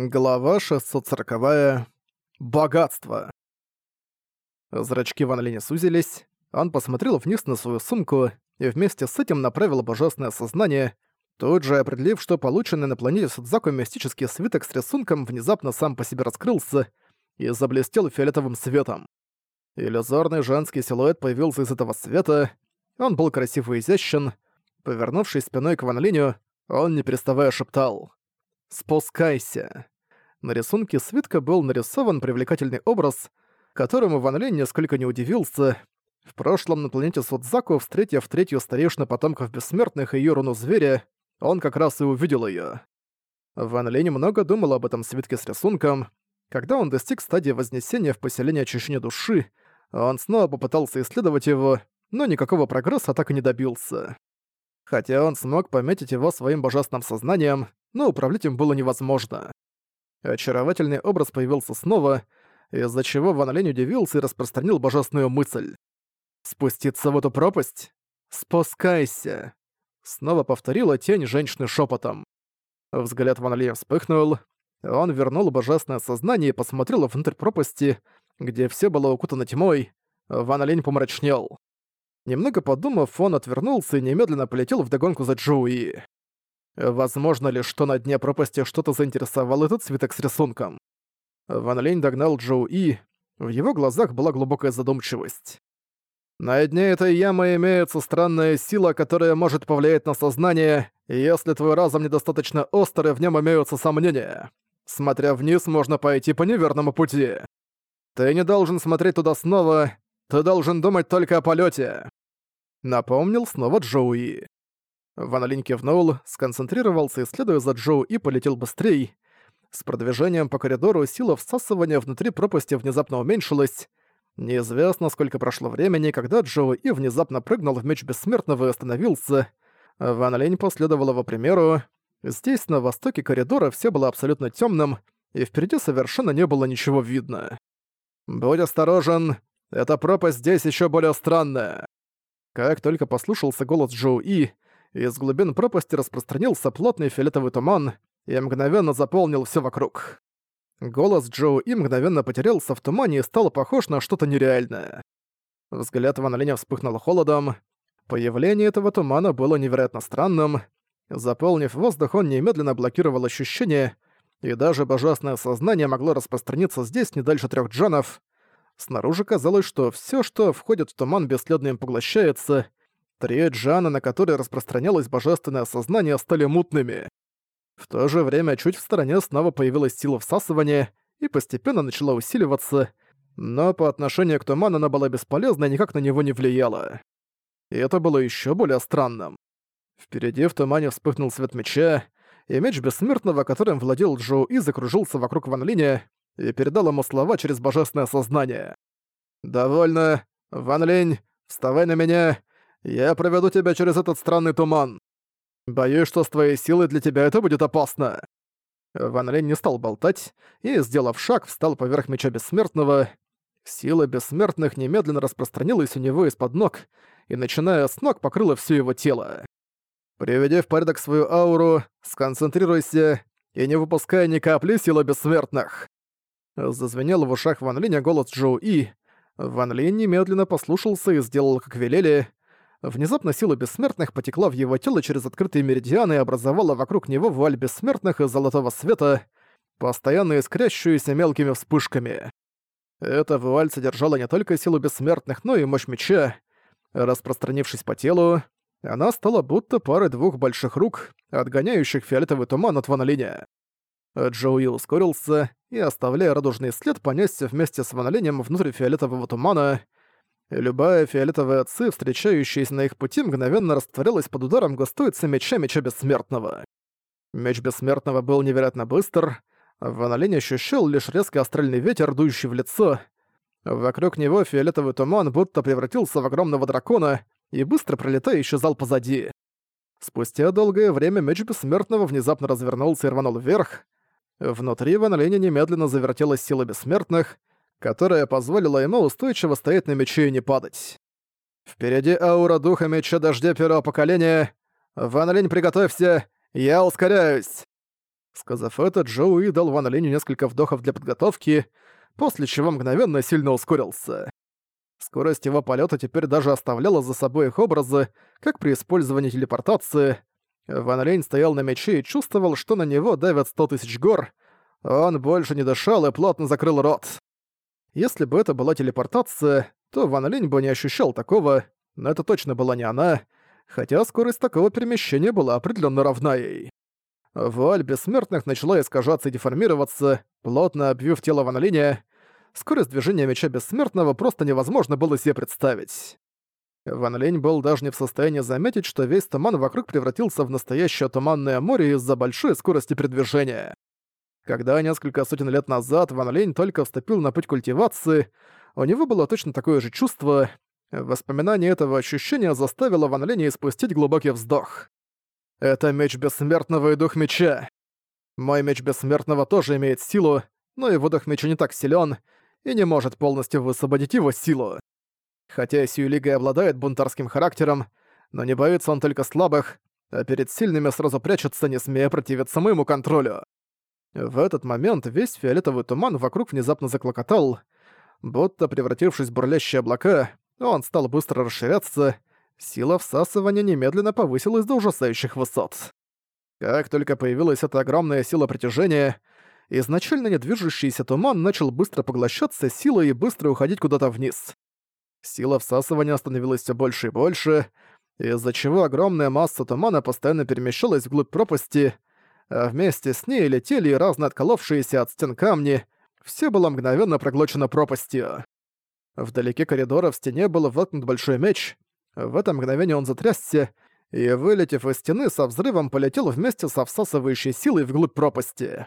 Глава 640. Богатство. Зрачки Ван Линя сузились, он посмотрел вниз на свою сумку и вместе с этим направил божественное сознание, тут же определив, что полученный на планете Судзаку мистический свиток с рисунком внезапно сам по себе раскрылся и заблестел фиолетовым светом. Иллюзорный женский силуэт появился из этого света, он был красив и изящен. Повернувшись спиной к Ван Линю, он не переставая шептал — «Спускайся». На рисунке свитка был нарисован привлекательный образ, которому Ван Линь несколько не удивился. В прошлом на планете Судзаку, встретив третью старейшину потомков бессмертных и её руну зверя, он как раз и увидел её. Ван Линь много думал об этом свитке с рисунком. Когда он достиг стадии вознесения в поселение очищения души, он снова попытался исследовать его, но никакого прогресса так и не добился. Хотя он смог пометить его своим божественным сознанием, но управлять им было невозможно. Очаровательный образ появился снова, из-за чего Ван Лень удивился и распространил божественную мысль. «Спуститься в эту пропасть? Спускайся!» Снова повторила тень женщины шепотом. Взгляд Ван Линя вспыхнул. Он вернул божественное сознание и посмотрел внутрь пропасти, где все было укутано тьмой. Ван Линь помрачнел. Немного подумав, он отвернулся и немедленно полетел вдогонку за Джоуи. Возможно ли, что на дне пропасти что-то заинтересовал этот свиток с рисунком? Ван Лень догнал Джоу И. В его глазах была глубокая задумчивость. На дне этой ямы имеется странная сила, которая может повлиять на сознание, если твой разум недостаточно остр и в нем имеются сомнения. Смотря вниз, можно пойти по неверному пути. Ты не должен смотреть туда снова, ты должен думать только о полете. Напомнил снова Джоуи. Ван Линь кивнул, сконцентрировался, исследуя за Джоу и полетел быстрее. С продвижением по коридору сила всасывания внутри пропасти внезапно уменьшилась. Неизвестно, сколько прошло времени, когда Джоу и внезапно прыгнул в меч бессмертного и остановился. Ван Линь последовал его примеру. Здесь, на востоке коридора, все было абсолютно темным, и впереди совершенно не было ничего видно. «Будь осторожен, эта пропасть здесь еще более странная». Как только послушался голос Джоу И, из глубин пропасти распространился плотный фиолетовый туман и мгновенно заполнил все вокруг. Голос Джоу И мгновенно потерялся в тумане и стал похож на что-то нереальное. Взгляд Ван Линя вспыхнул холодом. Появление этого тумана было невероятно странным. Заполнив воздух, он немедленно блокировал ощущения, и даже божественное сознание могло распространиться здесь не дальше трех джанов. Снаружи казалось, что все, что входит в туман, бесследно им поглощается, Три джана, на которые распространялось божественное сознание, стали мутными. В то же время чуть в стороне снова появилась сила всасывания и постепенно начала усиливаться, но по отношению к туману она была бесполезна и никак на него не влияла. И это было еще более странным. Впереди в тумане вспыхнул свет меча, и меч бессмертного, которым владел Джоу И, закружился вокруг Ван Линя и передал ему слова через божественное сознание. «Довольно. Ван Линь, вставай на меня я проведу тебя через этот странный туман. Боюсь, что с твоей силой для тебя это будет опасно». Ван Лень не стал болтать и, сделав шаг, встал поверх меча Бессмертного. Сила Бессмертных немедленно распространилась у него из-под ног и, начиная с ног, покрыла все его тело. «Приведи в порядок свою ауру, сконцентрируйся и не выпускай ни капли силы Бессмертных». Зазвенел в ушах Ван Линя голос Джоу И. Ван Линь немедленно послушался и сделал, как велели, Внезапно сила бессмертных потекла в его тело через открытые меридианы и образовала вокруг него вуаль бессмертных из золотого света, постоянно искрящуюся мелкими вспышками. Эта вуаль содержала не только силу бессмертных, но и мощь меча. Распространившись по телу, она стала будто парой двух больших рук, отгоняющих фиолетовый туман от Ванолиня. Джоуи ускорился и, оставляя радужный след, понесся вместе с Ванолинем внутрь фиолетового тумана — Любая фиолетовая ци, встречающаяся на их пути, мгновенно растворилась под ударом густой меча Меча Бессмертного. Меч Бессмертного был невероятно быстр, Ван Линь ощущал лишь резкий астральный ветер, дующий в лицо. Вокруг него фиолетовый туман будто превратился в огромного дракона и быстро пролетая исчезал позади. Спустя долгое время меч Бессмертного внезапно развернулся и рванул вверх. Внутри Ван немедленно завертелась сила Бессмертных, которая позволила ему устойчиво стоять на мече и не падать. Впереди аура духа меча дождя первого поколения. Ван Линь, приготовься, я ускоряюсь. Сказав это, Джоуи дал Ван Линю несколько вдохов для подготовки, после чего мгновенно сильно ускорился. Скорость его полета теперь даже оставляла за собой их образы, как при использовании телепортации. Ван Линь стоял на мече и чувствовал, что на него давят сто тысяч гор. Он больше не дышал и плотно закрыл рот. Если бы это была телепортация, то Ван Линь бы не ощущал такого, но это точно была не она, хотя скорость такого перемещения была определенно равна ей. Вуаль бессмертных начала искажаться и деформироваться, плотно обвив тело Ван Линя. Скорость движения меча бессмертного просто невозможно было себе представить. Ван Линь был даже не в состоянии заметить, что весь туман вокруг превратился в настоящее туманное море из-за большой скорости передвижения. Когда несколько сотен лет назад Ван Линь только вступил на путь культивации, у него было точно такое же чувство. Воспоминание этого ощущения заставило Ван Линя испустить глубокий вздох. «Это меч бессмертного и дух меча. Мой меч бессмертного тоже имеет силу, но его дух меча не так силен и не может полностью высвободить его силу. Хотя Сьюлига обладает бунтарским характером, но не боится он только слабых, а перед сильными сразу прячется, не смея противиться моему контролю. В этот момент весь фиолетовый туман вокруг внезапно заклокотал. Будто превратившись в бурлящие облака, он стал быстро расширяться. Сила всасывания немедленно повысилась до ужасающих высот. Как только появилась эта огромная сила притяжения, изначально недвижущийся туман начал быстро поглощаться силой и быстро уходить куда-то вниз. Сила всасывания становилась все больше и больше, из-за чего огромная масса тумана постоянно перемещалась вглубь пропасти, а вместе с ней летели и разно отколовшиеся от стен камни, все было мгновенно проглочено пропастью. Вдалеке коридора в стене был воткнут большой меч. В это мгновение он затрясся, и, вылетев из стены, со взрывом полетел вместе со всасывающей силой вглубь пропасти.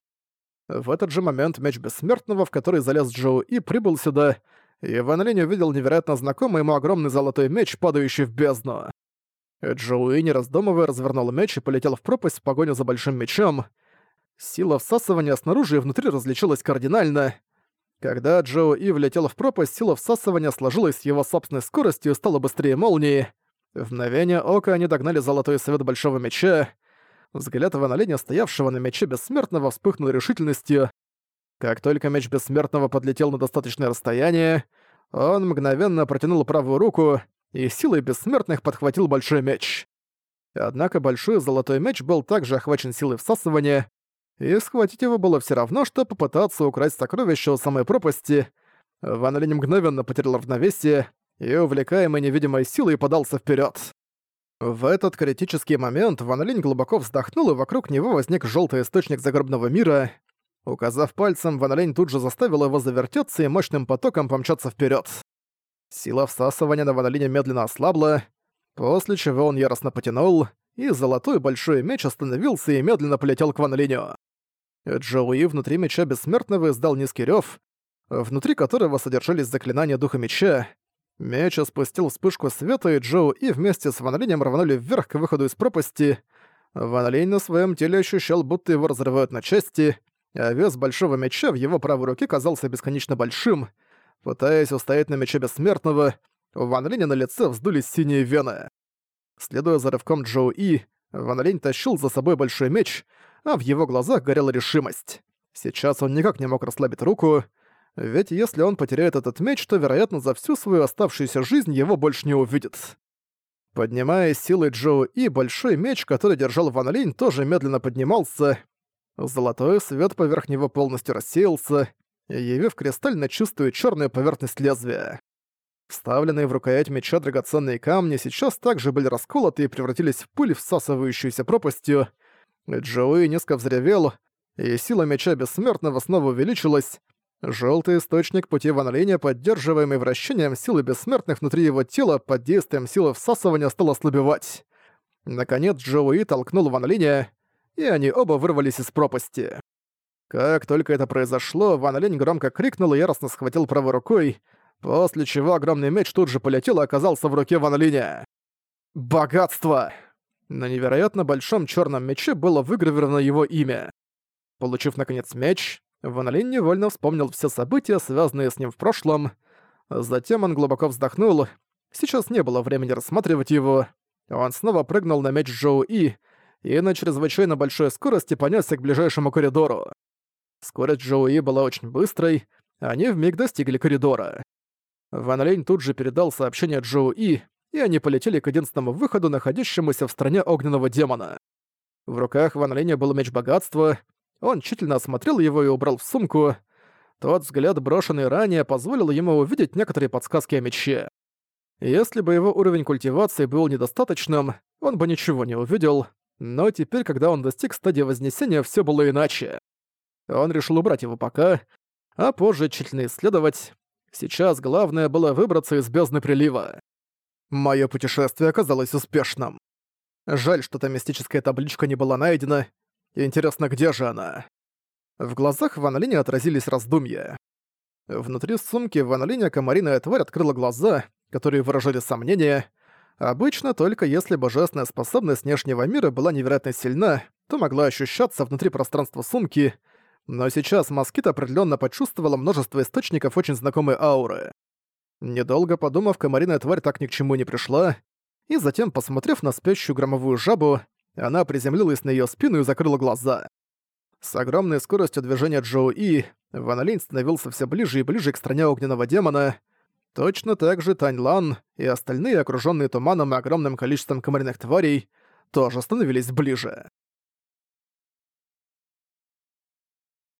В этот же момент меч Бессмертного, в который залез Джоу и прибыл сюда, и Ван Линь увидел невероятно знакомый ему огромный золотой меч, падающий в бездну. Джоуи, не раздумывая, развернул меч и полетел в пропасть в погоню за большим мечом. Сила всасывания снаружи и внутри различилась кардинально. Когда Джоуи влетел в пропасть, сила всасывания сложилась с его собственной скоростью и стала быстрее молнии. В мгновение ока они догнали золотой свет большого меча. Взгляд Ван Линя, стоявшего на мече Бессмертного, вспыхнул решительностью. Как только меч Бессмертного подлетел на достаточное расстояние, он мгновенно протянул правую руку и силой бессмертных подхватил большой меч. Однако большой золотой меч был также охвачен силой всасывания, и схватить его было все равно, что попытаться украсть сокровище у самой пропасти. Ван Линь мгновенно потерял равновесие и, увлекаемый невидимой силой, подался вперед. В этот критический момент Ван Линь глубоко вздохнул, и вокруг него возник желтый источник загробного мира. Указав пальцем, Ван Линь тут же заставил его завертеться и мощным потоком помчаться вперед. Сила всасывания на Ванолине медленно ослабла, после чего он яростно потянул, и золотой большой меч остановился и медленно полетел к Ванолиню. Джоуи внутри меча Бессмертного издал низкий рёв, внутри которого содержались заклинания Духа Меча. Меч спустил вспышку света, и Джоу и вместе с Ванолинем рванули вверх к выходу из пропасти. Ванолинь на своем теле ощущал, будто его разрывают на части, а вес большого меча в его правой руке казался бесконечно большим — Пытаясь устоять на мече Бессмертного, у Ван Линя на лице вздулись синие вены. Следуя за рывком Джоу И, Ван Линь тащил за собой большой меч, а в его глазах горела решимость. Сейчас он никак не мог расслабить руку, ведь если он потеряет этот меч, то, вероятно, за всю свою оставшуюся жизнь его больше не увидит. Поднимаясь силой Джоу И, большой меч, который держал Ван Линь, тоже медленно поднимался. Золотой свет поверх него полностью рассеялся, явив кристально чистую черную поверхность лезвия. Вставленные в рукоять меча драгоценные камни сейчас также были расколоты и превратились в пыль, всасывающуюся пропастью. Джоуи низко взревел, и сила меча бессмертного снова увеличилась. Желтый источник пути Ван Линя, поддерживаемый вращением силы бессмертных внутри его тела под действием силы всасывания, стал ослабевать. Наконец Джоуи толкнул Ван и они оба вырвались из пропасти. Как только это произошло, Ван Линь громко крикнул и яростно схватил правой рукой, после чего огромный меч тут же полетел и оказался в руке Ван Линя. Богатство! На невероятно большом черном мече было выгравировано его имя. Получив, наконец, меч, Ван Линь невольно вспомнил все события, связанные с ним в прошлом. Затем он глубоко вздохнул. Сейчас не было времени рассматривать его. Он снова прыгнул на меч Джоу И и на чрезвычайно большой скорости понесся к ближайшему коридору. Скорость Джоуи была очень быстрой, они вмиг достигли коридора. Ван Лень тут же передал сообщение Джоуи, и они полетели к единственному выходу, находящемуся в стране огненного демона. В руках Ван Линя был меч богатства, он тщательно осмотрел его и убрал в сумку. Тот взгляд, брошенный ранее, позволил ему увидеть некоторые подсказки о мече. Если бы его уровень культивации был недостаточным, он бы ничего не увидел, но теперь, когда он достиг стадии Вознесения, все было иначе. Он решил убрать его пока, а позже тщательно исследовать. Сейчас главное было выбраться из бездны прилива. Моё путешествие оказалось успешным. Жаль, что та мистическая табличка не была найдена. Интересно, где же она? В глазах Ван Линя отразились раздумья. Внутри сумки Ван Линя комариная тварь открыла глаза, которые выражали сомнения. Обычно только если божественная способность внешнего мира была невероятно сильна, то могла ощущаться внутри пространства сумки, но сейчас москит определенно почувствовала множество источников очень знакомой ауры. Недолго подумав, комариная тварь так ни к чему не пришла, и затем, посмотрев на спящую громовую жабу, она приземлилась на ее спину и закрыла глаза. С огромной скоростью движения Джоу И, Ван Линь становился все ближе и ближе к стране огненного демона. Точно так же Тань Лан и остальные, окруженные туманом и огромным количеством комариных тварей, тоже становились ближе.